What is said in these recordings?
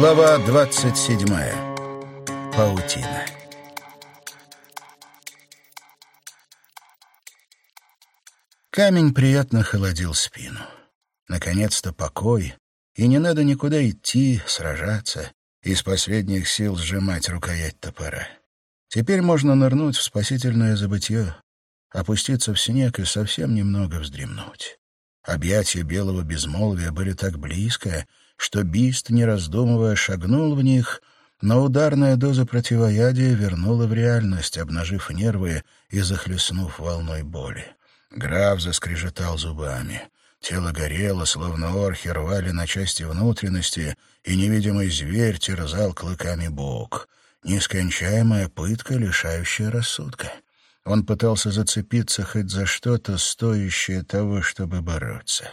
Глава 27. Паутина. Камень приятно холодил спину. Наконец-то покой, и не надо никуда идти, сражаться, из последних сил сжимать рукоять топора. Теперь можно нырнуть в спасительное забытье, опуститься в снег и совсем немного вздремнуть. Объятия белого безмолвия были так близко, что Бист, не раздумывая, шагнул в них, но ударная доза противоядия вернула в реальность, обнажив нервы и захлестнув волной боли. Граф заскрежетал зубами. Тело горело, словно орхи рвали на части внутренности, и невидимый зверь терзал клыками бок. Нескончаемая пытка, лишающая рассудка. Он пытался зацепиться хоть за что-то, стоящее того, чтобы бороться.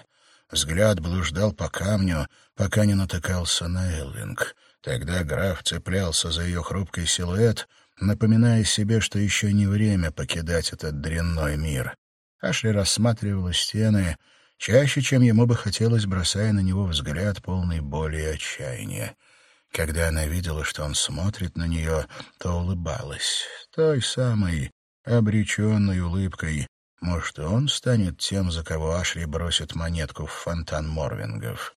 Взгляд блуждал по камню, пока не натыкался на Элвинг. Тогда граф цеплялся за ее хрупкий силуэт, напоминая себе, что еще не время покидать этот дрянной мир. Ашли рассматривала стены, чаще, чем ему бы хотелось, бросая на него взгляд полный боли и отчаяния. Когда она видела, что он смотрит на нее, то улыбалась. Той самой обреченной улыбкой. Может, он станет тем, за кого Ашри бросит монетку в фонтан Морвингов.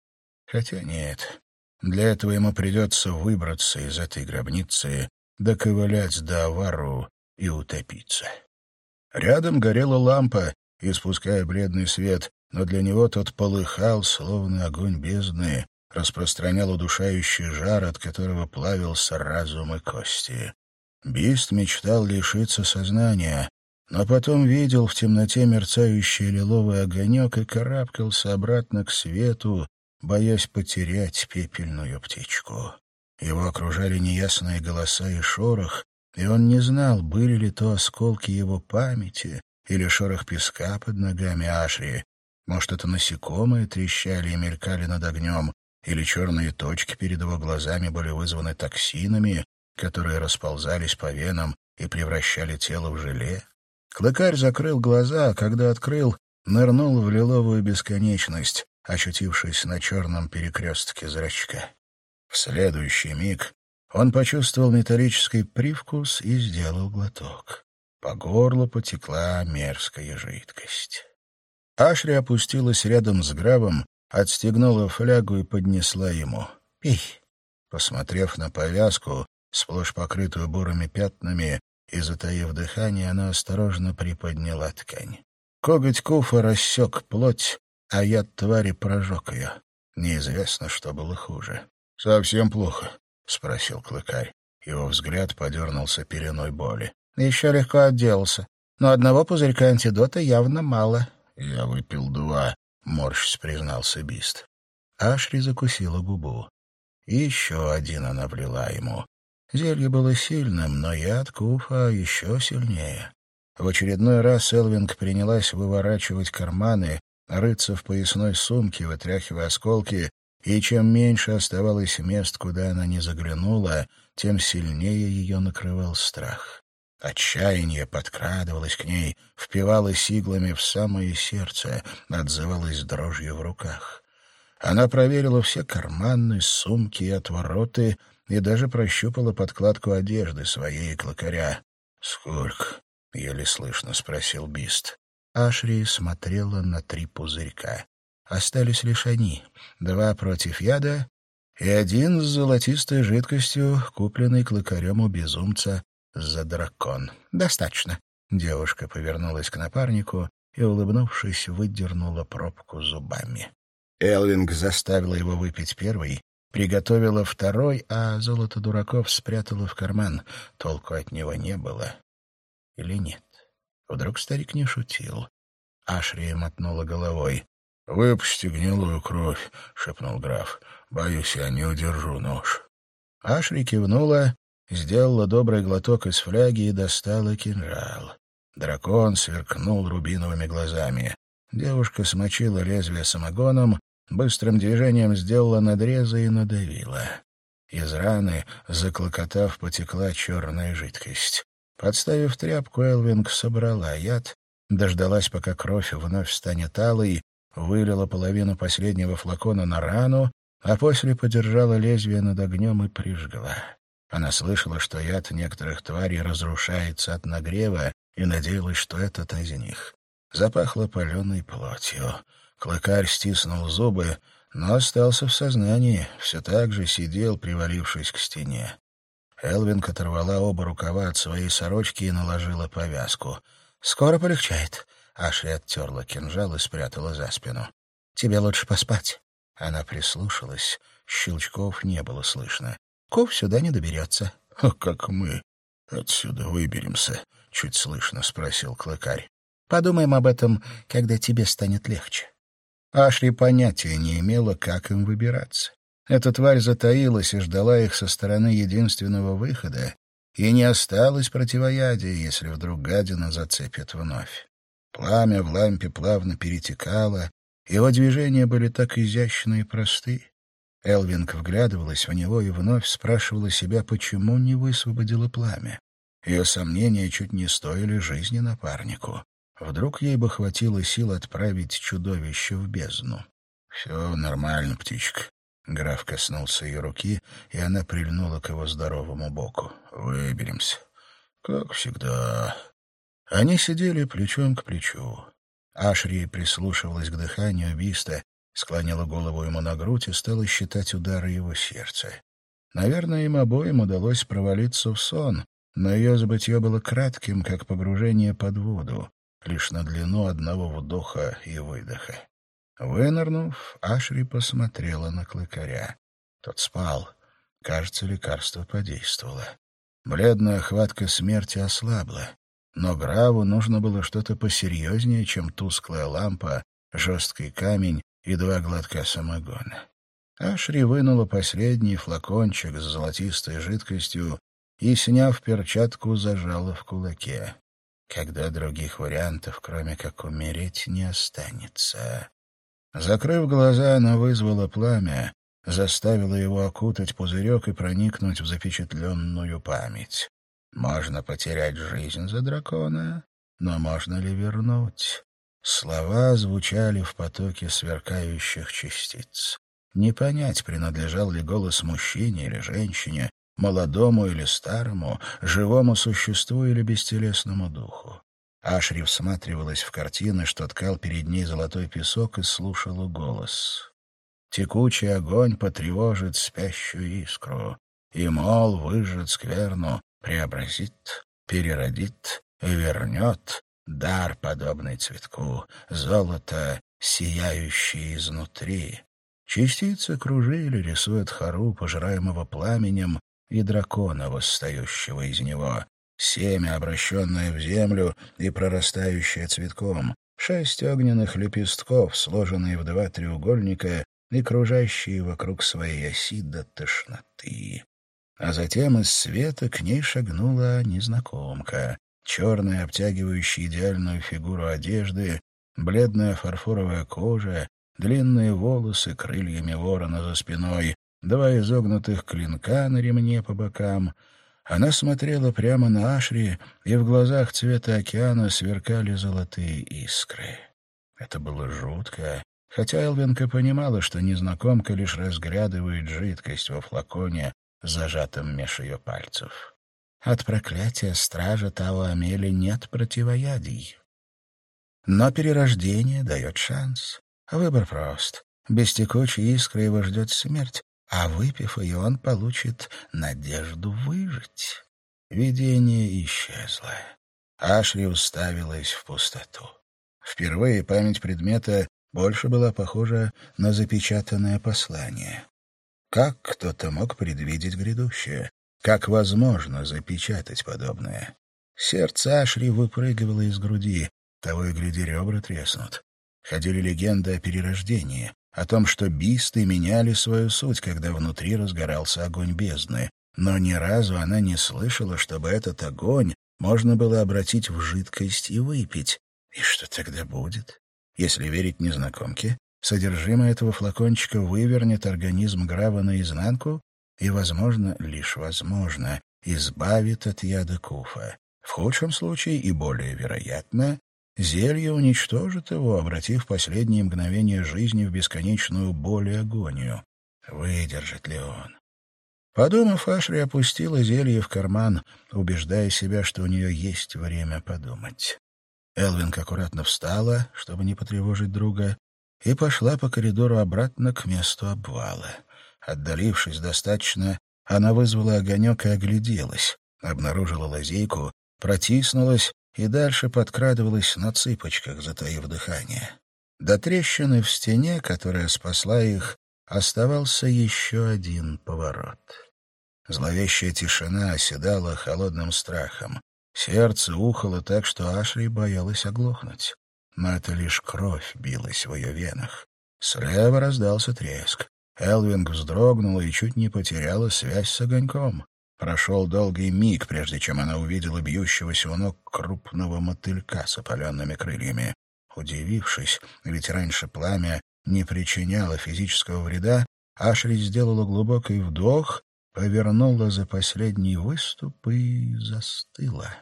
Хотя нет. Для этого ему придется выбраться из этой гробницы, доковылять до Авару и утопиться. Рядом горела лампа, испуская бледный свет, но для него тот полыхал, словно огонь бездны, распространял удушающий жар, от которого плавился разум и кости. Бист мечтал лишиться сознания, но потом видел в темноте мерцающий лиловый огонек и карабкался обратно к свету, боясь потерять пепельную птичку. Его окружали неясные голоса и шорох, и он не знал, были ли то осколки его памяти или шорох песка под ногами Ашри. Может, это насекомые трещали и мелькали над огнем, или черные точки перед его глазами были вызваны токсинами, которые расползались по венам и превращали тело в желе. Клыкарь закрыл глаза, а когда открыл, нырнул в лиловую бесконечность, очутившись на черном перекрестке зрачка. В следующий миг он почувствовал металлический привкус и сделал глоток. По горлу потекла мерзкая жидкость. Ашри опустилась рядом с грабом, отстегнула флягу и поднесла ему. «Пей». Посмотрев на повязку, сплошь покрытую бурыми пятнами, и, затаив дыхание, она осторожно приподняла ткань. Коготь Куфа рассек плоть, а яд твари прожег ее. Неизвестно, что было хуже. — Совсем плохо, — спросил клыкарь. Его взгляд подернулся пеленой боли. — Еще легко отделался. Но одного пузырька антидота явно мало. — Я выпил два, — морщись признался Бист. Ашри закусила губу. еще один она влила ему. Зелье было сильным, но яд Куфа еще сильнее. В очередной раз Элвинг принялась выворачивать карманы, рыться в поясной сумке, вытряхивая осколки, и чем меньше оставалось мест, куда она не заглянула, тем сильнее ее накрывал страх. Отчаяние подкрадывалось к ней, впивалось иглами в самое сердце, отзывалось дрожью в руках. Она проверила все карманы, сумки и отвороты и даже прощупала подкладку одежды своей клокаря. «Сколько?» — еле слышно спросил Бист. Ашри смотрела на три пузырька. Остались лишь они, два против яда и один с золотистой жидкостью, купленный клыкарем у безумца за дракон. «Достаточно». Девушка повернулась к напарнику и, улыбнувшись, выдернула пробку зубами. Элвинг заставила его выпить первый, приготовила второй, а золото дураков спрятала в карман. Толку от него не было. Или нет? Вдруг старик не шутил. Ашрия мотнула головой. — Выпусти гнилую кровь, — шепнул граф. — Боюсь, я не удержу нож. Ашри кивнула, сделала добрый глоток из фляги и достала кинжал. Дракон сверкнул рубиновыми глазами. Девушка смочила лезвие самогоном, быстрым движением сделала надрезы и надавила. Из раны, заклокотав, потекла черная жидкость. Подставив тряпку, Элвинг собрала яд, дождалась, пока кровь вновь станет алой, вылила половину последнего флакона на рану а после подержала лезвие над огнем и прижгла. Она слышала, что яд некоторых тварей разрушается от нагрева, и надеялась, что этот из них. Запахло паленой плотью. Клыкарь стиснул зубы, но остался в сознании, все так же сидел, привалившись к стене. Элвин оторвала оба рукава от своей сорочки и наложила повязку. «Скоро полегчает». Ашри оттерла кинжал и спрятала за спину. «Тебе лучше поспать». Она прислушалась. Щелчков не было слышно. Ков сюда не доберется. — А как мы отсюда выберемся? — чуть слышно спросил клыкарь. — Подумаем об этом, когда тебе станет легче. Ашри понятия не имела, как им выбираться. Эта тварь затаилась и ждала их со стороны единственного выхода, и не осталось противоядия, если вдруг гадина зацепит вновь. Пламя в лампе плавно перетекало, его движения были так изящны и просты. Элвинг вглядывалась в него и вновь спрашивала себя, почему не высвободила пламя. Ее сомнения чуть не стоили жизни напарнику. Вдруг ей бы хватило сил отправить чудовище в бездну. — Все нормально, птичка. Граф коснулся ее руки, и она прильнула к его здоровому боку. — Выберемся. Как всегда. Они сидели плечом к плечу. Ашри прислушивалась к дыханию Биста, склонила голову ему на грудь и стала считать удары его сердца. Наверное, им обоим удалось провалиться в сон, но ее забытье было кратким, как погружение под воду, лишь на длину одного вдоха и выдоха. Вынырнув, Ашри посмотрела на клыкаря. Тот спал. Кажется, лекарство подействовало. Бледная хватка смерти ослабла. Но Граву нужно было что-то посерьезнее, чем тусклая лампа, жесткий камень и два глотка самогона. Ашри вынула последний флакончик с золотистой жидкостью и, сняв перчатку, зажала в кулаке. Когда других вариантов, кроме как умереть, не останется. Закрыв глаза, она вызвала пламя, заставила его окутать пузырек и проникнуть в запечатленную память. Можно потерять жизнь за дракона, но можно ли вернуть? Слова звучали в потоке сверкающих частиц. Не понять, принадлежал ли голос мужчине или женщине, молодому или старому, живому существу или бестелесному духу. Ашри всматривалась в картины, что ткал перед ней золотой песок, и слушала голос. Текучий огонь потревожит спящую искру, и, мол, выжжет скверну, преобразит, переродит вернет, дар, подобный цветку, золото, сияющее изнутри. Частицы кружили, рисуя хору, пожираемого пламенем, и дракона, восстающего из него, семя, обращенное в землю и прорастающее цветком, шесть огненных лепестков, сложенные в два треугольника и кружащие вокруг своей оси до тошноты. А затем из света к ней шагнула незнакомка, черная, обтягивающая идеальную фигуру одежды, бледная фарфоровая кожа, длинные волосы крыльями ворона за спиной, два изогнутых клинка на ремне по бокам. Она смотрела прямо на Ашри, и в глазах цвета океана сверкали золотые искры. Это было жутко, хотя Элвинка понимала, что незнакомка лишь разглядывает жидкость во флаконе, зажатом меж ее пальцев. От проклятия стража Тао Амели нет противоядий. Но перерождение дает шанс. Выбор прост. Без текучей искры его ждет смерть, а выпив ее, он получит надежду выжить. Видение исчезло. Ашри уставилась в пустоту. Впервые память предмета больше была похожа на запечатанное послание. Как кто-то мог предвидеть грядущее? Как возможно запечатать подобное? Сердце Ашри выпрыгивало из груди, того и гляди, ребра треснут. Ходили легенды о перерождении, о том, что бисты меняли свою суть, когда внутри разгорался огонь бездны. Но ни разу она не слышала, чтобы этот огонь можно было обратить в жидкость и выпить. И что тогда будет? Если верить незнакомке, содержимое этого флакончика вывернет организм Грава наизнанку и, возможно, лишь возможно, избавит от яда Куфа. В худшем случае и более вероятно, зелье уничтожит его, обратив последние мгновения жизни в бесконечную боль и агонию. Выдержит ли он? Подумав, Ашри опустила зелье в карман, убеждая себя, что у нее есть время подумать. Элвинг аккуратно встала, чтобы не потревожить друга, и пошла по коридору обратно к месту обвала. Отдалившись достаточно, она вызвала огонек и огляделась, обнаружила лазейку, протиснулась и дальше подкрадывалась на цыпочках, затаив дыхание. До трещины в стене, которая спасла их, оставался еще один поворот. Зловещая тишина оседала холодным страхом. Сердце ухало так, что Ашри боялась оглохнуть. Но это лишь кровь билась в ее венах. Слева раздался треск. Элвинг вздрогнула и чуть не потеряла связь с огоньком. Прошел долгий миг, прежде чем она увидела бьющегося у ног крупного мотылька с опаленными крыльями. Удивившись, ведь раньше пламя не причиняло физического вреда, Ашри сделала глубокий вдох, повернула за последний выступ и застыла.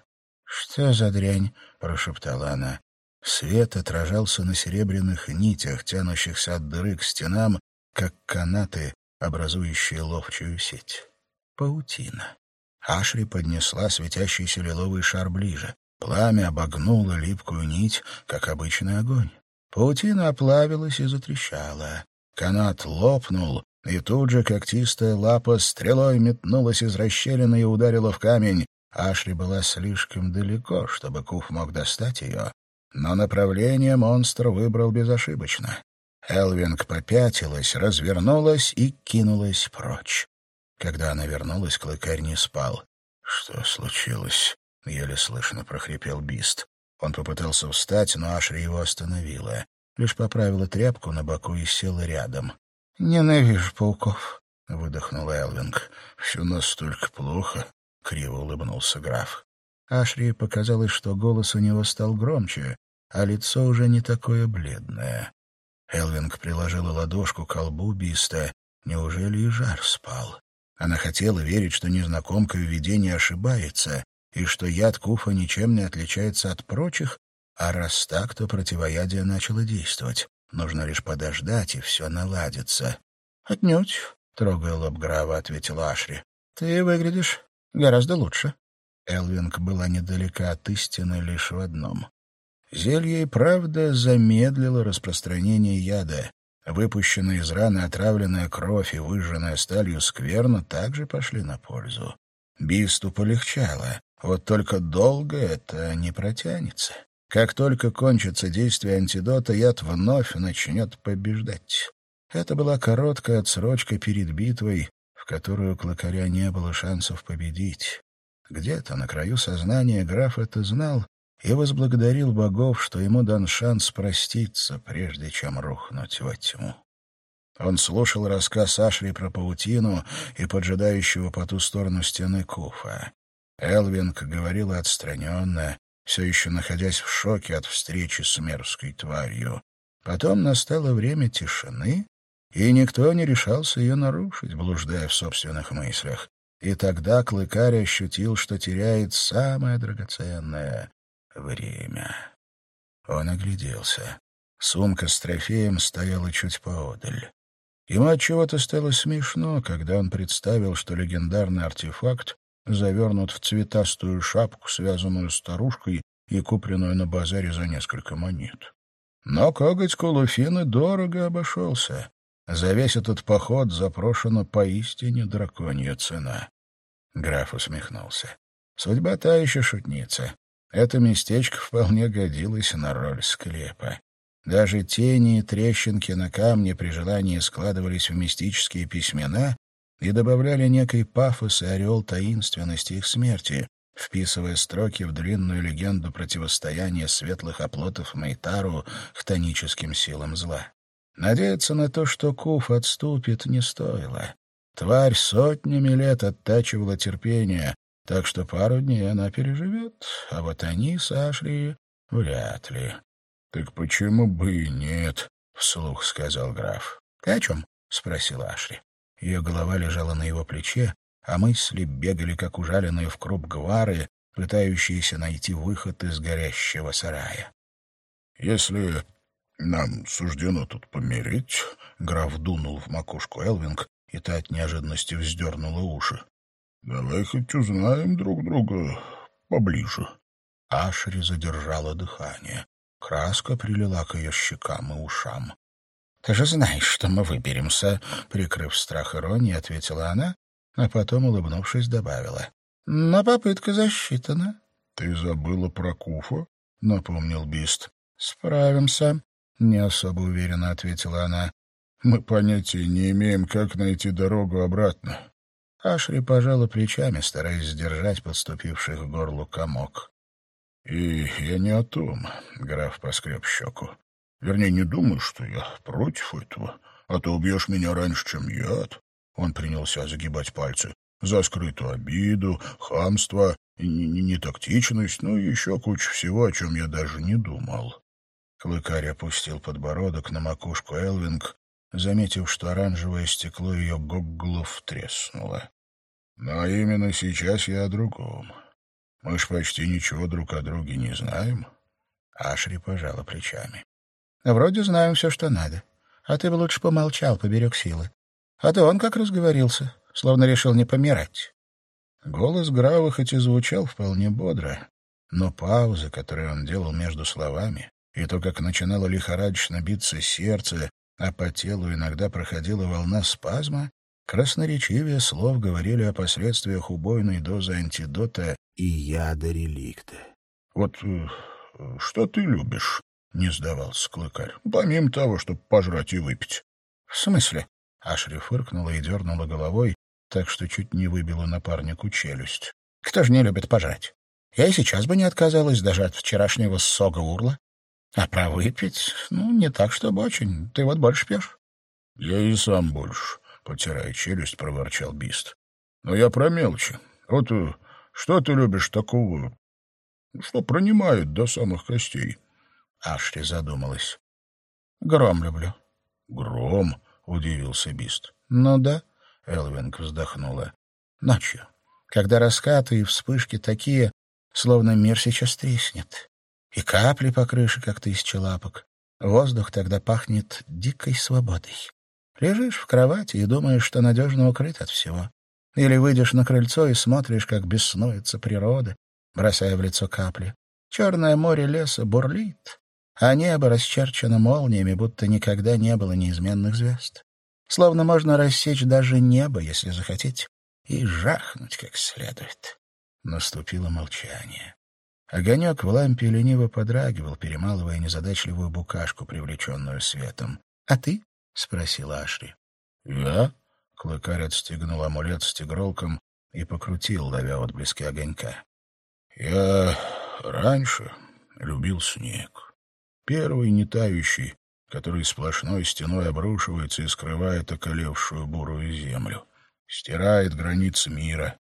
«Что за дрянь?» — прошептала она. Свет отражался на серебряных нитях, тянущихся от дыры к стенам, как канаты, образующие ловчую сеть паутина. Ашри поднесла светящийся лиловый шар ближе. Пламя обогнуло липкую нить, как обычный огонь. Паутина оплавилась и затрещала. Канат лопнул, и тут же когтистая лапа стрелой метнулась из расщелины и ударила в камень. Ашри была слишком далеко, чтобы Куф мог достать ее, но направление монстр выбрал безошибочно. Элвинг попятилась, развернулась и кинулась прочь. Когда она вернулась, клыкарь не спал. «Что случилось?» — еле слышно прохрипел Бист. Он попытался встать, но Ашри его остановила. Лишь поправила тряпку на боку и села рядом. «Ненавижу пауков», — выдохнул Элвинг. «Все настолько плохо», — криво улыбнулся граф. Ашри показалось, что голос у него стал громче, а лицо уже не такое бледное. Элвинг приложила ладошку к колбу Биста. Неужели и жар спал? Она хотела верить, что незнакомка в видении ошибается, и что яд Куфа ничем не отличается от прочих, а раз так, то противоядие начало действовать. Нужно лишь подождать, и все наладится. — Отнюдь, — трогая лоб Грава, ответила Ашри. — Ты выглядишь гораздо лучше. Элвинг была недалека от истины лишь в одном. Зелье и правда замедлило распространение яда, Выпущенная из раны отравленная кровь и выжженная сталью скверно также пошли на пользу. Бисту полегчало, вот только долго это не протянется. Как только кончится действие антидота, яд вновь начнет побеждать. Это была короткая отсрочка перед битвой, в которую у клыкаря не было шансов победить. Где-то на краю сознания граф это знал и возблагодарил богов, что ему дан шанс проститься, прежде чем рухнуть во тьму. Он слушал рассказ Ашри про паутину и поджидающего по ту сторону стены Куфа. Элвинг говорила отстраненно, все еще находясь в шоке от встречи с мерзкой тварью. Потом настало время тишины, и никто не решался ее нарушить, блуждая в собственных мыслях. И тогда Клыкарь ощутил, что теряет самое драгоценное время. Он огляделся. Сумка с трофеем стояла чуть поодаль. Ему от чего-то стало смешно, когда он представил, что легендарный артефакт завернут в цветастую шапку, связанную старушкой и купленную на базаре за несколько монет. Но коготь Кулуфины дорого обошелся. За весь этот поход запрошена поистине драконья цена. Граф усмехнулся. Судьба та еще шутница. Это местечко вполне годилось на роль склепа. Даже тени и трещинки на камне при желании складывались в мистические письмена и добавляли некий пафос и орел таинственности их смерти, вписывая строки в длинную легенду противостояния светлых оплотов Мейтару хтоническим силам зла. Надеяться на то, что Куф отступит, не стоило. Тварь сотнями лет оттачивала терпение, так что пару дней она переживет, а вот они с Ашли вряд ли. — Так почему бы и нет? — вслух сказал граф. — Ты о чем? — спросила Ашли. Ее голова лежала на его плече, а мысли бегали, как ужаленные в круп гвары, пытающиеся найти выход из горящего сарая. — Если нам суждено тут помереть, — граф дунул в макушку Элвинг, и та от неожиданности вздернула уши. — Давай хоть узнаем друг друга поближе. Ашри задержала дыхание. Краска прилила к ее щекам и ушам. — Ты же знаешь, что мы выберемся, — прикрыв страх иронии, ответила она, а потом, улыбнувшись, добавила. — Но попытка засчитана. — Ты забыла про Куфа? — напомнил Бист. — Справимся, — не особо уверенно ответила она. — Мы понятия не имеем, как найти дорогу обратно. Ашри пожала плечами, стараясь сдержать подступивший к горлу комок. И я не о том, — граф поскреб щеку. Вернее, не думаю, что я против этого, а то убьешь меня раньше, чем яд. Он принялся загибать пальцы. За скрытую обиду, хамство, нетактичность, ну и еще куча всего, о чем я даже не думал. Клыкарь опустил подбородок на макушку Элвинг, заметив, что оранжевое стекло ее гогглов треснуло. Но именно сейчас я о другом. Мы ж почти ничего друг о друге не знаем. Ашри пожала плечами. Вроде знаем все, что надо. А ты бы лучше помолчал, поберег силы. А то он как разговорился, словно решил не помирать. Голос Грава хоть и звучал вполне бодро, но паузы, которые он делал между словами, и то, как начинало лихорадочно биться сердце, а по телу иногда проходила волна спазма, красноречивее слов говорили о последствиях убойной дозы антидота и яда реликта. — Вот э, что ты любишь? — не сдавался клыкарь. — Помимо того, чтобы пожрать и выпить. — В смысле? — Ашри фыркнула и дернула головой, так что чуть не выбила напарнику челюсть. — Кто же не любит пожрать? Я и сейчас бы не отказалась даже от вчерашнего сога урла. А про выпить, ну, не так, чтобы очень. Ты вот больше пьешь? — Я и сам больше, — потирая челюсть, проворчал Бист. — Но я про мелочи. Вот э, что ты любишь такого, что пронимает до самых костей? Ашли задумалась. Гром люблю. Гром? Удивился Бист. Ну да, Элвинг вздохнула. Ночью, когда раскаты и вспышки такие, словно мир сейчас треснет. И капли по крыше, как тысяча лапок. Воздух тогда пахнет дикой свободой. Лежишь в кровати и думаешь, что надежно укрыт от всего. Или выйдешь на крыльцо и смотришь, как беснуется природа, бросая в лицо капли. Черное море леса бурлит, а небо расчерчено молниями, будто никогда не было неизменных звезд. Словно можно рассечь даже небо, если захотеть, и жахнуть как следует. Наступило молчание. Огонек в лампе лениво подрагивал, перемалывая незадачливую букашку, привлеченную светом. — А ты? — спросила Ашри. — Я? Клыкарь отстегнул амулет с тигролком и покрутил, ловя отблески огонька. «Я раньше любил снег. Первый не тающий, который сплошной стеной обрушивается и скрывает околевшую бурую землю, стирает границы мира.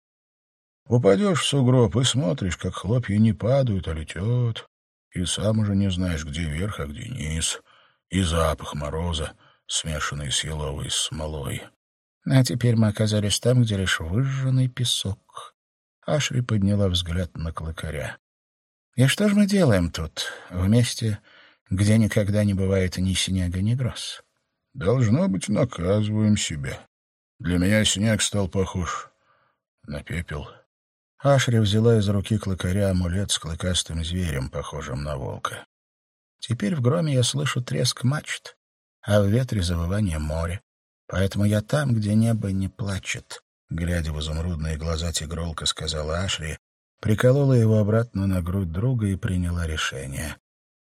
Упадешь в сугроб и смотришь, как хлопья не падают, а летят, и сам уже не знаешь, где верх, а где низ, и запах мороза, смешанный с еловой смолой. А теперь мы оказались там, где лишь выжженный песок. Ашри подняла взгляд на клыкаря. «И что же мы делаем тут, вместе, где никогда не бывает ни снега, ни гроз?» «Должно быть, наказываем себя. Для меня снег стал похож на пепел». Ашри взяла из руки клыкаря амулет с клыкастым зверем, похожим на волка. «Теперь в громе я слышу треск мачт, а в ветре завывание моря. Поэтому я там, где небо не плачет, глядя в изумрудные глаза тигролка, сказала Ашри, приколола его обратно на грудь друга и приняла решение.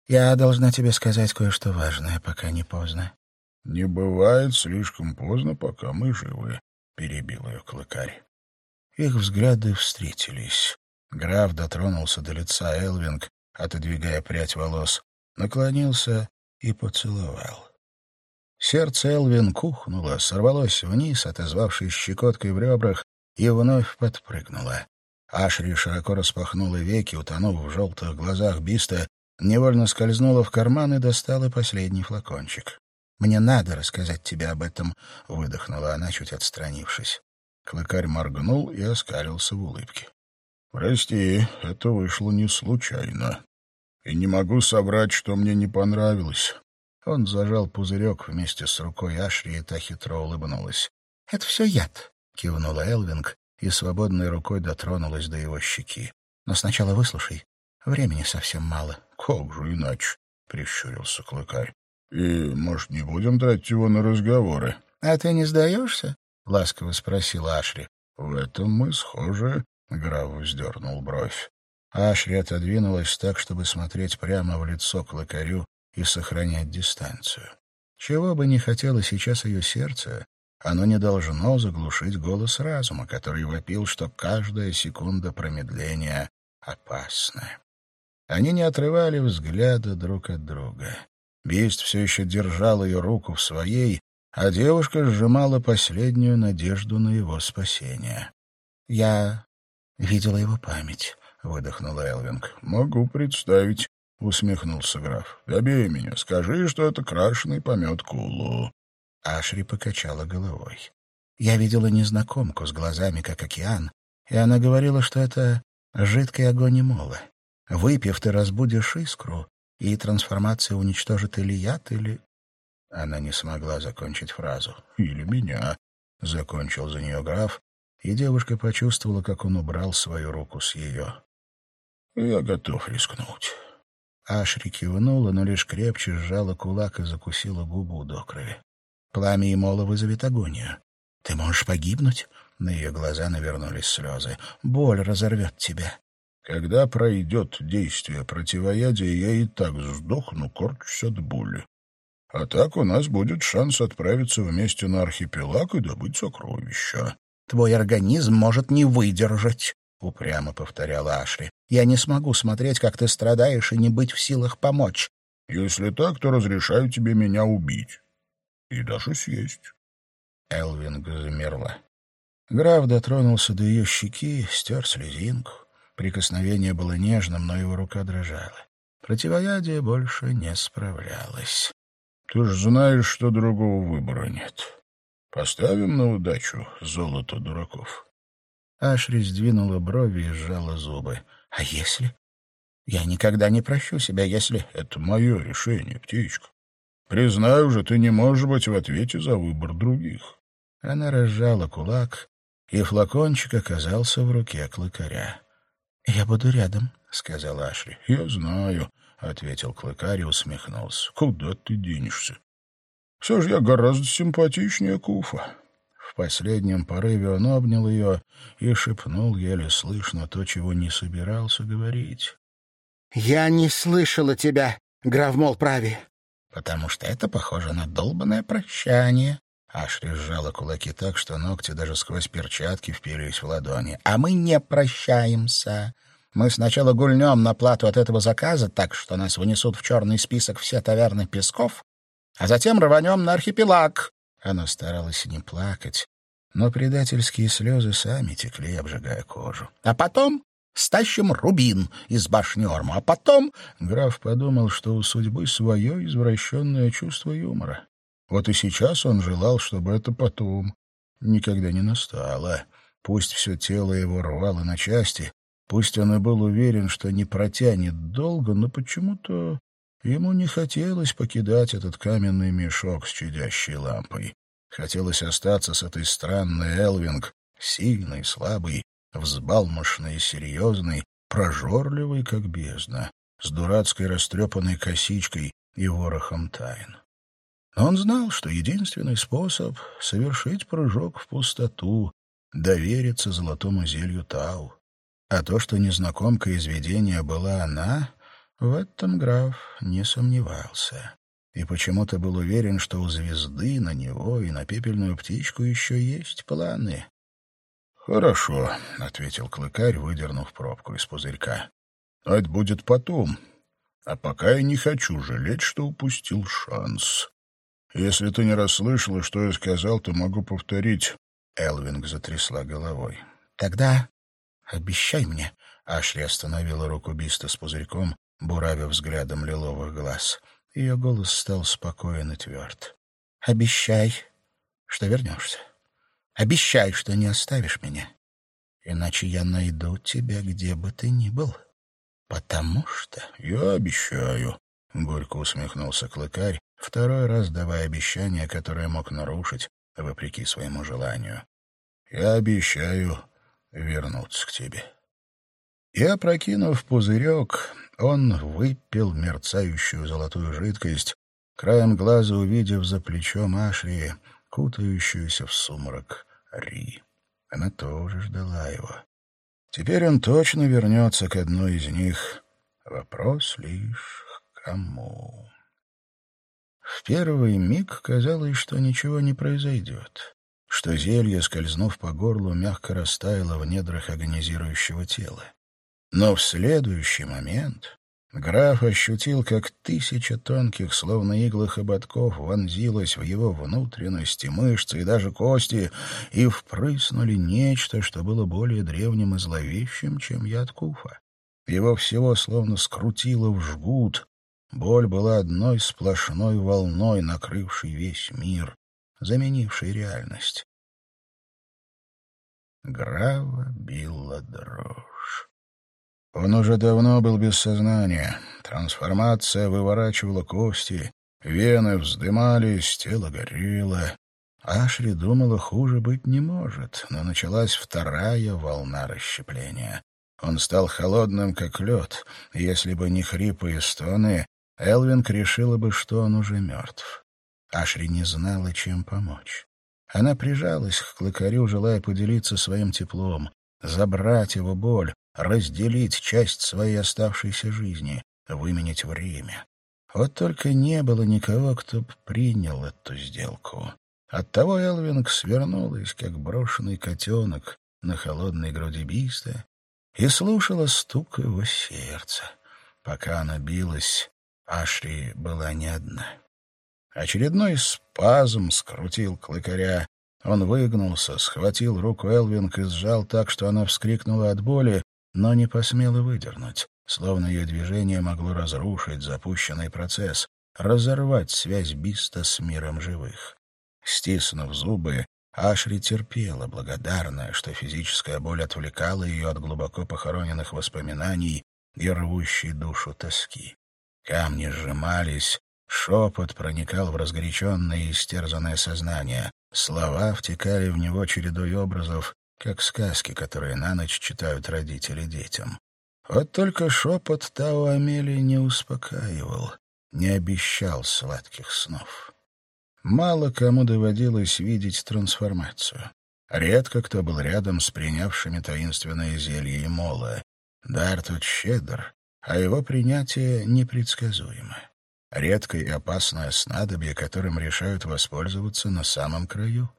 Я должна тебе сказать кое-что важное, пока не поздно. Не бывает слишком поздно, пока мы живы, перебил ее клыкарь. Их взгляды встретились. Граф дотронулся до лица Элвинг, отодвигая прядь волос, наклонился и поцеловал. Сердце Элвин кухнуло, сорвалось вниз, отозвавшись щекоткой в ребрах, и вновь подпрыгнуло. Ашри широко распахнула веки, утонув в желтых глазах Биста, невольно скользнула в карман и достала последний флакончик. «Мне надо рассказать тебе об этом», — выдохнула она, чуть отстранившись. Клыкарь моргнул и оскалился в улыбке. «Прости, это вышло не случайно. И не могу соврать, что мне не понравилось. Он зажал пузырек вместе с рукой Ашри, и та хитро улыбнулась. Это все яд, — кивнула Элвинг и свободной рукой дотронулась до его щеки. Но сначала выслушай. Времени совсем мало. — Как же иначе? — прищурился Клыкарь. — И, может, не будем тратить его на разговоры? — А ты не сдаешься? — ласково спросила Ашри. — В этом мы схожи, — граф вздернул бровь. Ашри отодвинулась так, чтобы смотреть прямо в лицо клыкарю и сохранять дистанцию. Чего бы ни хотело сейчас ее сердце, оно не должно заглушить голос разума, который вопил, что каждая секунда промедления опасна. Они не отрывали взгляда друг от друга. Бист все еще держал ее руку в своей, а девушка сжимала последнюю надежду на его спасение. «Я видела его память», — выдохнула Элвинг. «Могу представить», — усмехнулся граф. «Добей меня, скажи, что это крашеный помет Кулу». Ашри покачала головой. «Я видела незнакомку с глазами, как океан, и она говорила, что это жидкий огонь и мола. Выпив, ты разбудишь искру, и трансформация уничтожит или яд, или...» Она не смогла закончить фразу. «Или меня», — закончил за нее граф, и девушка почувствовала, как он убрал свою руку с ее. «Я готов рискнуть». Ашри кивнула, но лишь крепче сжала кулак и закусила губу до крови. Пламя и мола вызовет агонию. Ты можешь погибнуть? На ее глаза навернулись слезы. Боль разорвет тебя. Когда пройдет действие противоядия, я и так сдохну, корчусь от боли. А так у нас будет шанс отправиться вместе на архипелаг и добыть сокровища. Твой организм может не выдержать, — упрямо повторяла Ашри. «Я не смогу смотреть, как ты страдаешь, и не быть в силах помочь». «Если так, то разрешаю тебе меня убить. И даже съесть». Элвинг замерла. Граф дотронулся до ее щеки, стер слезинку. Прикосновение было нежным, но его рука дрожала. Противоядие больше не справлялось. «Ты ж знаешь, что другого выбора нет. Поставим на удачу золото дураков». Ашри сдвинула брови и сжала зубы. «А если? Я никогда не прощу себя, если...» «Это мое решение, птичка. Признаю же, ты не можешь быть в ответе за выбор других». Она разжала кулак, и флакончик оказался в руке клыкаря. «Я буду рядом», — сказала Ашри. «Я знаю», — ответил клыкарь и усмехнулся. «Куда ты денешься? Все же я гораздо симпатичнее Куфа последнем порыве он обнял ее и шепнул еле слышно то, чего не собирался говорить. «Я не слышала тебя, Гравмол прави, потому что это похоже на долбанное прощание». Ашри сжала кулаки так, что ногти даже сквозь перчатки впились в ладони. «А мы не прощаемся. Мы сначала гульнем на плату от этого заказа, так что нас вынесут в черный список все таверны Песков, а затем рванем на архипелаг, она старалась не плакать, но предательские слезы сами текли, обжигая кожу. А потом стащим рубин из башни Орму, а потом... Граф подумал, что у судьбы свое извращенное чувство юмора. Вот и сейчас он желал, чтобы это потом никогда не настало. Пусть все тело его рвало на части, пусть он и был уверен, что не протянет долго, но почему-то Ему не хотелось покидать этот каменный мешок с чадящей лампой. Хотелось остаться с этой странной Элвинг, сильной, слабой, взбалмошной и серьезной, прожорливой, как бездна, с дурацкой растрепанной косичкой и ворохом тайн. Он знал, что единственный способ — совершить прыжок в пустоту, довериться золотому зелью Тау. А то, что незнакомка из видения была она, в этом граф не сомневался и почему-то был уверен, что у звезды на него и на пепельную птичку еще есть планы. «Хорошо», — ответил клыкарь, выдернув пробку из пузырька. «Но это будет потом. А пока я не хочу жалеть, что упустил шанс. Если ты не расслышала, что я сказал, то могу повторить». Элвинг затрясла головой. «Тогда обещай мне». Ашли остановила руку Биста с пузырьком буравя взглядом лиловых глаз. Ее голос стал спокоен и тверд. «Обещай, что вернешься. Обещай, что не оставишь меня. Иначе я найду тебя, где бы ты ни был. Потому что...» «Я обещаю», — горько усмехнулся клыкарь, второй раз давая обещание, которое мог нарушить, вопреки своему желанию. «Я обещаю вернуться к тебе». И, опрокинув пузырек, он выпил мерцающую золотую жидкость, краем глаза увидев за плечом Ашри, кутающуюся в сумрак Ри. Она тоже ждала его. Теперь он точно вернется к одной из них. Вопрос лишь к кому. В первый миг казалось, что ничего не произойдет, что зелье, скользнув по горлу, мягко растаяло в недрах агонизирующего тела. Но в следующий момент граф ощутил, как тысяча тонких, словно иглых ободков, вонзилась в его внутренности, мышцы и даже кости, и впрыснули нечто, что было более древним и зловещим, чем яд Куфа. Его всего словно скрутило в жгут. Боль была одной сплошной волной, накрывшей весь мир, заменившей реальность. Грава била дрожь. Он уже давно был без сознания. Трансформация выворачивала кости, вены вздымались, тело горело. Ашри думала, хуже быть не может, но началась вторая волна расщепления. Он стал холодным, как лед. Если бы не хрипы и стоны, Элвинг решила бы, что он уже мертв. Ашри не знала, чем помочь. Она прижалась к клыкарю, желая поделиться своим теплом, забрать его боль, разделить часть своей оставшейся жизни, выменять время. Вот только не было никого, кто б принял эту сделку. Оттого Элвинг свернулась, как брошенный котенок, на холодной груди Биста и слушала стук его сердца. Пока она билась, Ашри была не одна. Очередной спазм скрутил клыкаря. Он выгнулся, схватил руку Элвинг и сжал так, что она вскрикнула от боли, но не посмела выдернуть, словно ее движение могло разрушить запущенный процесс, разорвать связь Биста с миром живых. Стиснув зубы, Ашри терпела, благодарная, что физическая боль отвлекала ее от глубоко похороненных воспоминаний и рвущей душу тоски. Камни сжимались, шепот проникал в разгоряченное и истерзанное сознание, слова втекали в него чередой образов, как сказки, которые на ночь читают родители детям. Вот только шепот Тао Амелии не успокаивал, не обещал сладких снов. Мало кому доводилось видеть трансформацию. Редко кто был рядом с принявшими таинственное зелье и мола. Дар тут щедр, а его принятие непредсказуемо. Редкое и опасное снадобье, которым решают воспользоваться на самом краю.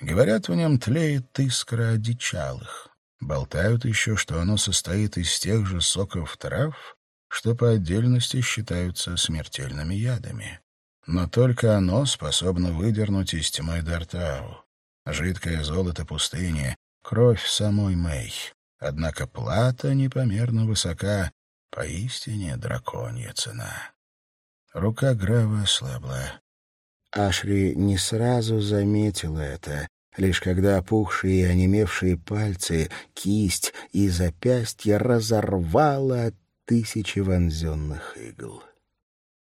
Говорят, в нем тлеет искра одичалых. Болтают еще, что оно состоит из тех же соков трав, что по отдельности считаются смертельными ядами. Но только оно способно выдернуть из тьмы Дартау. Жидкое золото пустыни, кровь самой Мэй. Однако плата непомерно высока, поистине драконья цена. Рука Грава ослабла. Ашри не сразу заметила это, лишь когда опухшие и онемевшие пальцы, кисть и запястье разорвало тысячи вонзенных игл.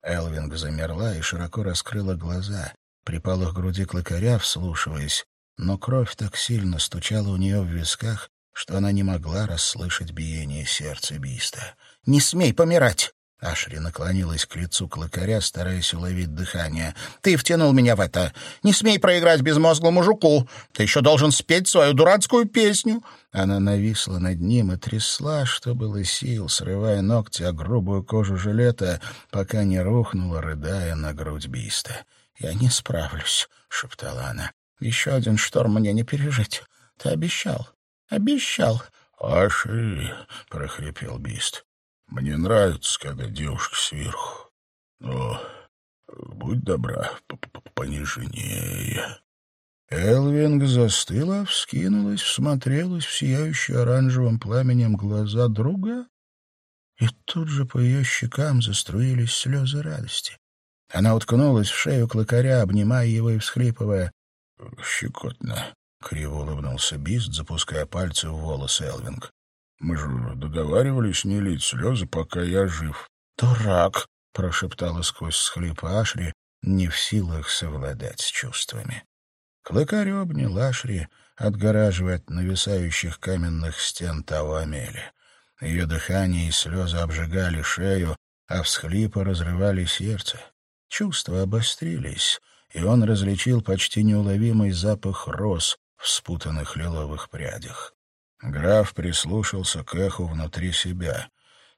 Элвинг замерла и широко раскрыла глаза, припала к груди клыкаря, вслушиваясь, но кровь так сильно стучала у нее в висках, что она не могла расслышать биение сердца Биста. «Не смей помирать!» Ашри наклонилась к лицу клыкаря, стараясь уловить дыхание. «Ты втянул меня в это. Не смей проиграть безмозглому жуку. Ты еще должен спеть свою дурацкую песню». Она нависла над ним и трясла, что было сил, срывая ногти о грубую кожу жилета, пока не рухнула, рыдая на грудь Биста. «Я не справлюсь», — шептала она. «Еще один шторм мне не пережить. Ты обещал. Обещал». «Аши», — прохрипел Бист. Мне нравится, когда девушка сверху. Но будь добра, понежнее. Элвинг застыла, вскинулась, всмотрелась в сияющие оранжевым пламенем глаза друга, и тут же по ее щекам заструились слезы радости. Она уткнулась в шею клыкаря, обнимая его и всхлипывая. «Щекотно», — криво улыбнулся Бист, запуская пальцы в волосы Элвинг. Мы же договаривались не лить слезы, пока я жив. «Дурак!» — прошептала сквозь схлипы Ашри, не в силах совладать с чувствами. Клыкарь обнял Ашри, отгораживая от нависающих каменных стен того Амели. Ее дыхание и слезы обжигали шею, а всхлипы разрывали сердце. Чувства обострились, и он различил почти неуловимый запах роз в спутанных лиловых прядях. Граф прислушался к эху внутри себя.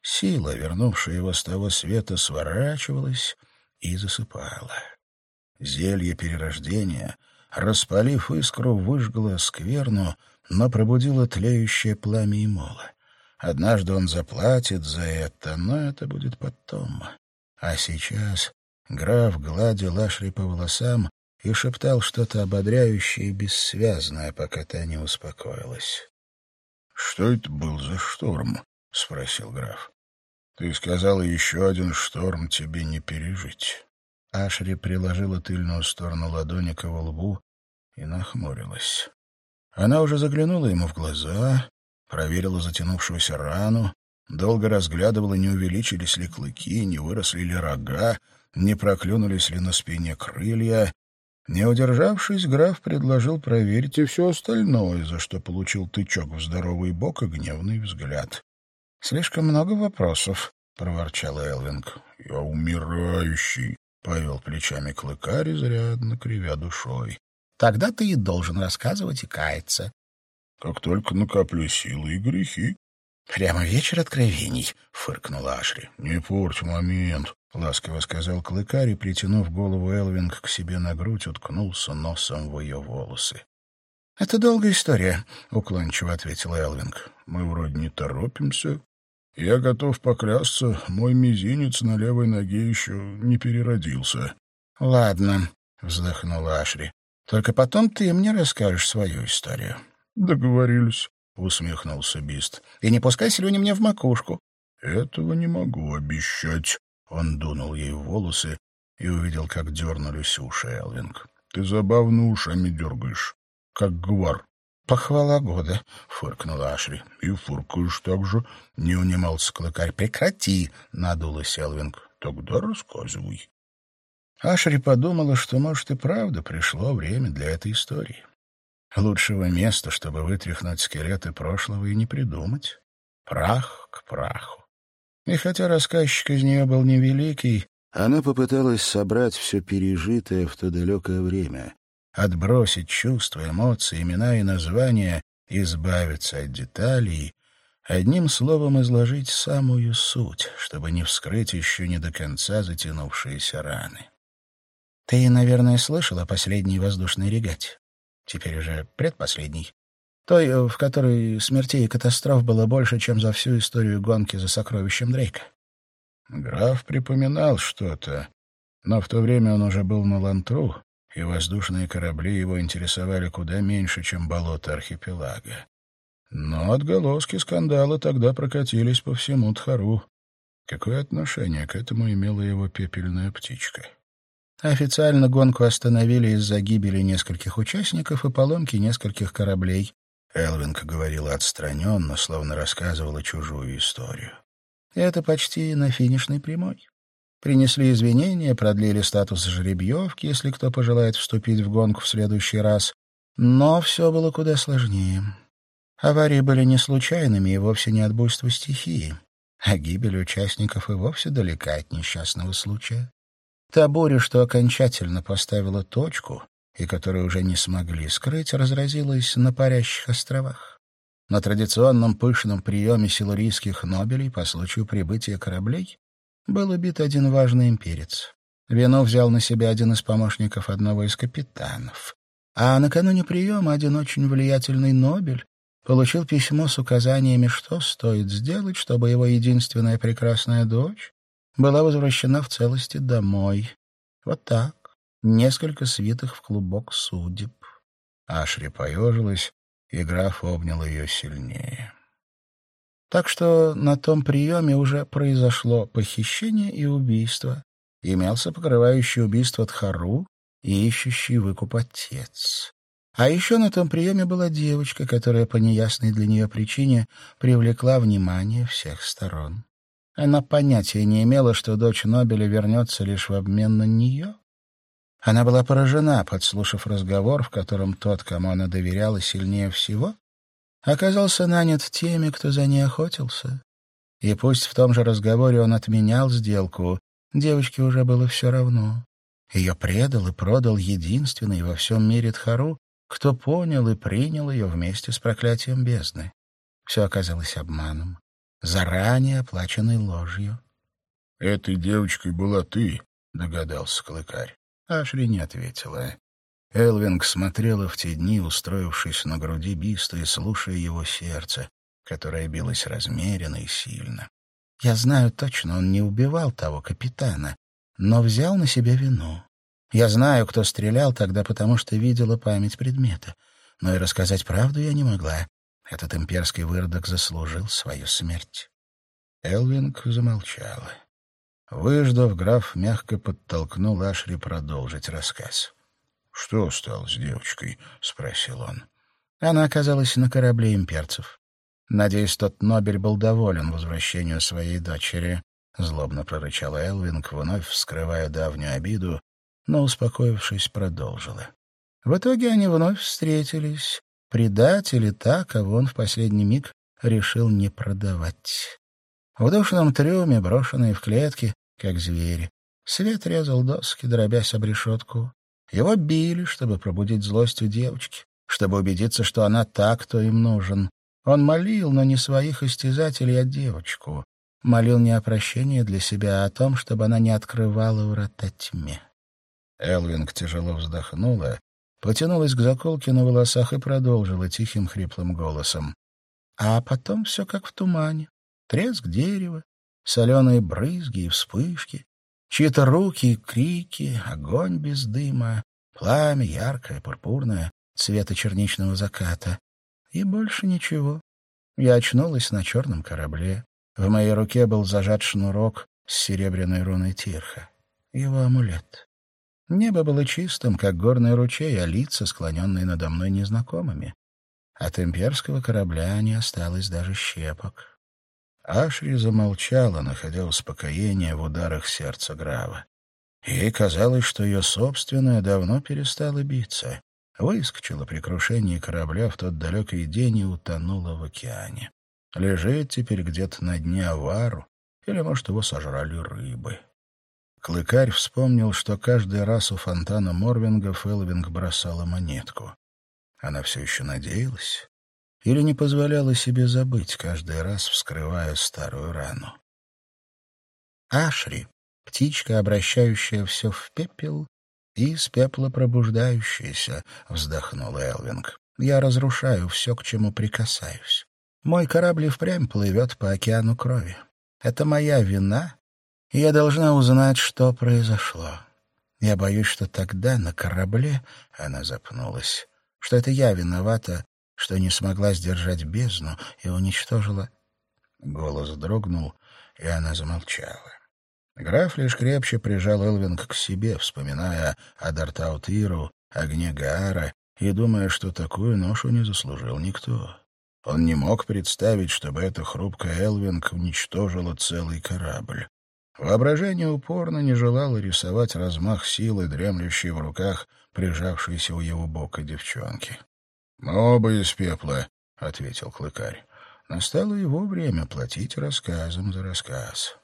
Сила, вернувшая его с того света, сворачивалась и засыпала. Зелье перерождения, распалив искру, выжгло скверну, но пробудило тлеющее пламя и мола. Однажды он заплатит за это, но это будет потом. А сейчас граф гладил Ашри по волосам и шептал что-то ободряющее и бессвязное, пока та не успокоилась. — Что это был за шторм? — спросил граф. — Ты сказала, еще один шторм тебе не пережить. Ашри приложила тыльную сторону ладони к его лбу и нахмурилась. Она уже заглянула ему в глаза, проверила затянувшуюся рану, долго разглядывала, не увеличились ли клыки, не выросли ли рога, не проклюнулись ли на спине крылья. Не удержавшись, граф предложил проверить и все остальное, за что получил тычок в здоровый бок и гневный взгляд. — Слишком много вопросов, — проворчал Элвинг. — Я умирающий, — повел плечами клыкарь, изрядно кривя душой. — Тогда ты и должен рассказывать и каяться. — Как только накоплю силы и грехи. — Прямо вечер откровений, — фыркнула Ашри. — Не порть момент, — ласково сказал клыкарь и, притянув голову Элвинг к себе на грудь, уткнулся носом в ее волосы. — Это долгая история, — уклончиво ответил Элвинг. — Мы вроде не торопимся. Я готов поклясться, мой мизинец на левой ноге еще не переродился. — Ладно, — вздохнула Ашри. — Только потом ты мне расскажешь свою историю. — Договорились, — усмехнулся Бист. — И не пускай слюни мне в макушку. — Этого не могу обещать. Он дунул ей в волосы и увидел, как дернулись уши Элвинг. — Ты забавно ушами дергаешь, как гвар. — Похвала года, — фыркнула Ашри. — И фыркаешь так же, — не унимался клыкарь. — Прекрати, — надулась Элвинг. — Тогда рассказывай. Ашри подумала, что, может, и правда пришло время для этой истории. Лучшего места, чтобы вытряхнуть скелеты прошлого, и не придумать. Прах к праху. И хотя рассказчик из нее был невеликий, она попыталась собрать все пережитое в то далекое время, отбросить чувства, эмоции, имена и названия, избавиться от деталей, одним словом изложить самую суть, чтобы не вскрыть еще не до конца затянувшиеся раны. Ты, наверное, слышал о последней воздушной регате? Теперь уже предпоследней. Той, в которой смертей и катастроф было больше, чем за всю историю гонки за сокровищем Дрейка. Граф припоминал что-то, но в то время он уже был на Лантру, и воздушные корабли его интересовали куда меньше, чем болото архипелага. Но отголоски скандала тогда прокатились по всему Тхару. Какое отношение к этому имела его пепельная птичка? Официально гонку остановили из-за гибели нескольких участников и поломки нескольких кораблей. Элвинг говорила отстраненно, словно рассказывала чужую историю. Это почти на финишной прямой. Принесли извинения, продлили статус жеребьевки, если кто пожелает вступить в гонку в следующий раз. Но все было куда сложнее. Аварии были не случайными и вовсе не от буйства стихии, а гибель участников и вовсе далека от несчастного случая. Та буря, что окончательно поставила точку и которую уже не смогли скрыть, разразилась на парящих островах. На традиционном пышном приеме силурийских нобелей по случаю прибытия кораблей был убит один важный имперец. Вину взял на себя один из помощников одного из капитанов. А накануне приема один очень влиятельный Нобель получил письмо с указаниями, что стоит сделать, чтобы его единственная прекрасная дочь была возвращена в целости домой. Вот так. Несколько свитых в клубок судеб. Ашри поежилась, и граф обнял ее сильнее. Так что на том приеме уже произошло похищение и убийство. Имелся покрывающий убийство Тхару и ищущий выкуп отец. А еще на том приеме была девочка, которая по неясной для нее причине привлекла внимание всех сторон. Она понятия не имела, что дочь Нобеля вернется лишь в обмен на нее. Она была поражена, подслушав разговор, в котором тот, кому она доверяла сильнее всего, оказался нанят теми, кто за ней охотился. И пусть в том же разговоре он отменял сделку, девочке уже было все равно. Ее предал и продал единственный во всем мире Тхару, кто понял и принял ее вместе с проклятием бездны. Все оказалось обманом, заранее оплаченной ложью. — Этой девочкой была ты, — догадался Клыкарь. Ашри не ответила. Элвинг смотрела в те дни, устроившись на груди Биста и слушая его сердце, которое билось размеренно и сильно. Я знаю точно, он не убивал того капитана, но взял на себя вину. Я знаю, кто стрелял тогда, потому что видела память предмета. Но и рассказать правду я не могла. Этот имперский выродок заслужил свою смерть. Элвинг замолчала. Выждав, граф мягко подтолкнул Ашри продолжить рассказ. «Что стало с девочкой?» — спросил он. Она оказалась на корабле имперцев. Надеюсь, тот Нобель был доволен возвращению своей дочери. Злобно прорычала Элвинг, вновь вскрывая давнюю обиду, но, успокоившись, продолжила. В итоге они вновь встретились. Предатель и та, кого он в последний миг решил не продавать. В душном трюме, брошенные в клетки, как звери, свет резал доски, дробясь об решетку. Его били, чтобы пробудить злость у девочки, чтобы убедиться, что она та, кто им нужен. Он молил, но не своих истязателей, а девочку. Молил не о прощении для себя, а о том, чтобы она не открывала врата тьме. Элвинг тяжело вздохнула, потянулась к заколке на волосах и продолжила тихим хриплым голосом. А потом все как в тумане треск дерева, соленые брызги и вспышки, чьи-то руки и крики, огонь без дыма, пламя яркое, пурпурное, цвета черничного заката. И больше ничего. Я очнулась на черном корабле. В моей руке был зажат шнурок с серебряной руной Тирха. Его амулет. Небо было чистым, как горный ручей, а лица, склоненные надо мной незнакомыми. От имперского корабля не осталось даже щепок. Ашри замолчала, находя успокоение в ударах сердца Грава. Ей казалось, что ее собственное давно перестало биться. Выскочила при крушении корабля в тот далекий день и утонула в океане. Лежит теперь где-то на дне авару, или, может, его сожрали рыбы. Клыкарь вспомнил, что каждый раз у фонтана Морвинга Фелвинг бросала монетку. Она все еще надеялась или не позволяла себе забыть, каждый раз вскрывая старую рану. Ашри — птичка, обращающая все в пепел и из пепла пробуждающаяся, — вздохнул Элвинг. Я разрушаю все, к чему прикасаюсь. Мой корабль впрямь плывет по океану крови. Это моя вина, и я должна узнать, что произошло. Я боюсь, что тогда на корабле она запнулась, что это я виновата что не смогла сдержать бездну и уничтожила... Голос дрогнул, и она замолчала. Граф лишь крепче прижал Элвинг к себе, вспоминая о Дартаутиру, огне Гаара, и думая, что такую ношу не заслужил никто. Он не мог представить, чтобы эта хрупкая Элвинг уничтожила целый корабль. Воображение упорно не желало рисовать размах силы, дремлющей в руках, прижавшейся у его бока девчонки. «Мы оба из пепла», — ответил Клыкарь. Настало его время платить рассказом за рассказ.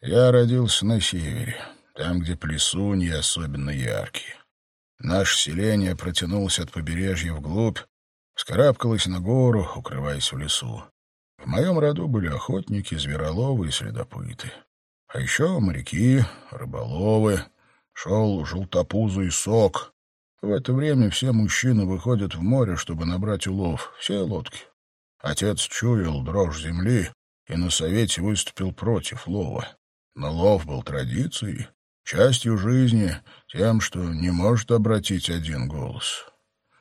«Я родился на севере, там, где плесуньи особенно яркие. Наше селение протянулось от побережья вглубь, скарабкалось на гору, укрываясь в лесу. В моем роду были охотники, звероловы и следопыты. А еще моряки, рыболовы, шел желтопузый сок, в это время все мужчины выходят в море, чтобы набрать улов, все лодки. Отец чуял дрожь земли и на совете выступил против лова. Но лов был традицией, частью жизни, тем, что не может обратить один голос.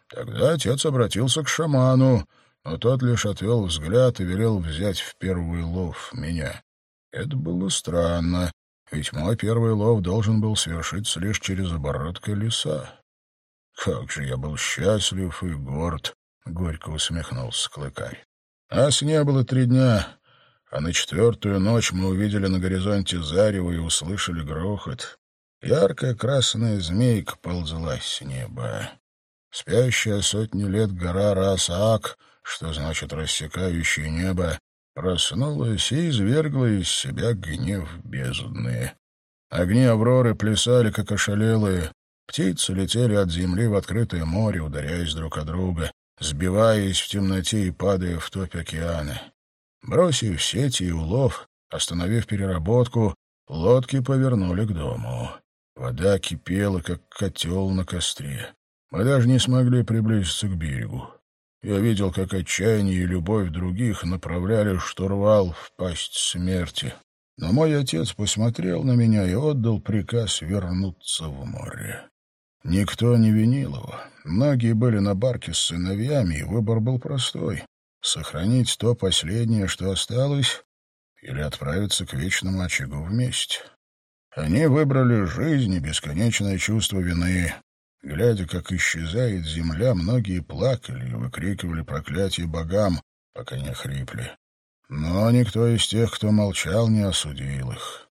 Тогда отец обратился к шаману, но тот лишь отвел взгляд и велел взять в первый лов меня. Это было странно, ведь мой первый лов должен был свершиться лишь через оборотка леса. Как же я был счастлив и горд, — горько усмехнулся Клыкарь. Нас не было три дня, а на четвертую ночь мы увидели на горизонте зарево и услышали грохот. Яркая красная змейка ползла с неба. Спящая сотни лет гора Расаак, что значит рассекающее небо, проснулась и извергла из себя гнев бездны. Огни Авроры плясали, как ошалелые. Птицы летели от земли в открытое море, ударяясь друг о друга, сбиваясь в темноте и падая в топь океана. Бросив сети и улов, остановив переработку, лодки повернули к дому. Вода кипела, как котел на костре. Мы даже не смогли приблизиться к берегу. Я видел, как отчаяние и любовь других направляли штурвал в пасть смерти. Но мой отец посмотрел на меня и отдал приказ вернуться в море. Никто не винил его. Многие были на барке с сыновьями, и выбор был простой — сохранить то последнее, что осталось, или отправиться к вечному очагу вместе. Они выбрали жизнь и бесконечное чувство вины. Глядя, как исчезает земля, многие плакали и выкрикивали проклятие богам, пока не хрипли. Но никто из тех, кто молчал, не осудил их.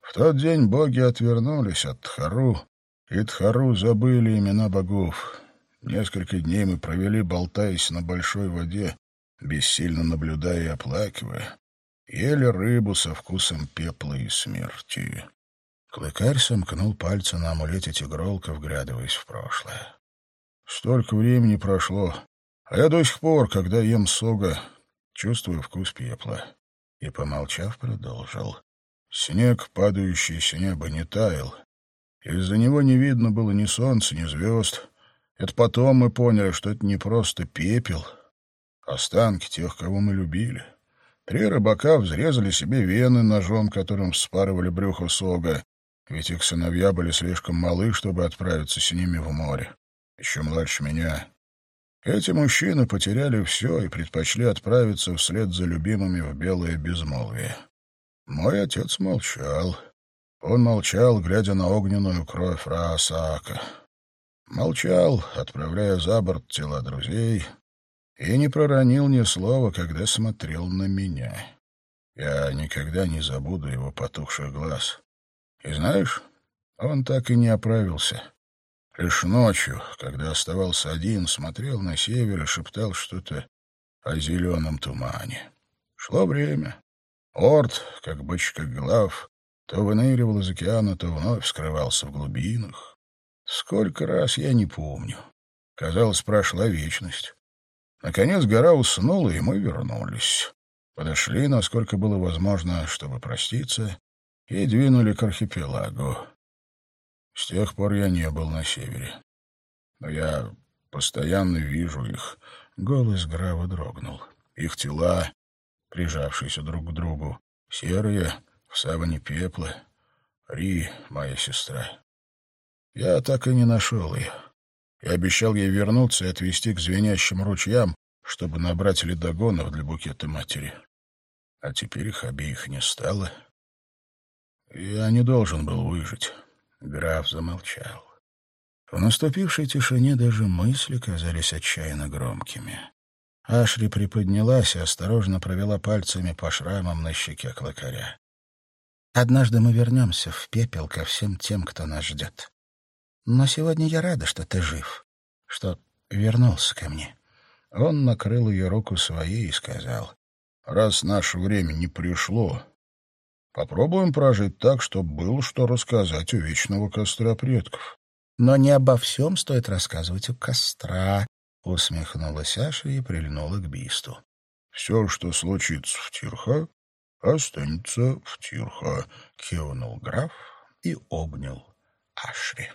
В тот день боги отвернулись от Тхару, и Тхару забыли имена богов. Несколько дней мы провели, болтаясь на большой воде, бессильно наблюдая и оплакивая. Ели рыбу со вкусом пепла и смерти. Клыкарь сомкнул пальцы на амулете тигролка, вглядываясь в прошлое. Столько времени прошло, а я до сих пор, когда ем сога, чувствую вкус пепла. И, помолчав, продолжил. Снег, падающий с неба, не таял. Из-за него не видно было ни солнца, ни звезд. Это потом мы поняли, что это не просто пепел, а останки тех, кого мы любили. Три рыбака взрезали себе вены ножом, которым вспарывали брюхо сога, ведь их сыновья были слишком малы, чтобы отправиться с ними в море. Еще младше меня. Эти мужчины потеряли все и предпочли отправиться вслед за любимыми в белое безмолвие. Мой отец молчал. Он молчал, глядя на огненную кровь Раасаака. Молчал, отправляя за борт тела друзей, и не проронил ни слова, когда смотрел на меня. Я никогда не забуду его потухших глаз. И знаешь, он так и не оправился. Лишь ночью, когда оставался один, смотрел на север и шептал что-то о зеленом тумане. Шло время. Орд, как бычка глав, то выныривал из океана, то вновь скрывался в глубинах. Сколько раз я не помню. Казалось, прошла вечность. Наконец гора уснула, и мы вернулись. Подошли, насколько было возможно, чтобы проститься, и двинули к архипелагу. С тех пор я не был на севере. Но я постоянно вижу их. Голос Грава дрогнул. Их тела, прижавшиеся друг к другу, серые, в саване пепла. Ри, моя сестра. Я так и не нашел ее. Я обещал ей вернуться и отвезти к звенящим ручьям, чтобы набрать ледогонов для букета матери. А теперь их обеих не стало. Я не должен был выжить. Граф замолчал. В наступившей тишине даже мысли казались отчаянно громкими. Ашри приподнялась и осторожно провела пальцами по шрамам на щеке клыкаря. «Однажды мы вернемся в пепел ко всем тем, кто нас ждет. Но сегодня я рада, что ты жив, что вернулся ко мне». Он накрыл ее руку своей и сказал, «Раз наше время не пришло, Попробуем прожить так, чтобы было что рассказать у вечного костра предков. Но не обо всем стоит рассказывать у костра, — усмехнулась Аша и прильнула к бисту. — Все, что случится в Тирха, останется в Тирха, — кивнул граф и обнял Ашри.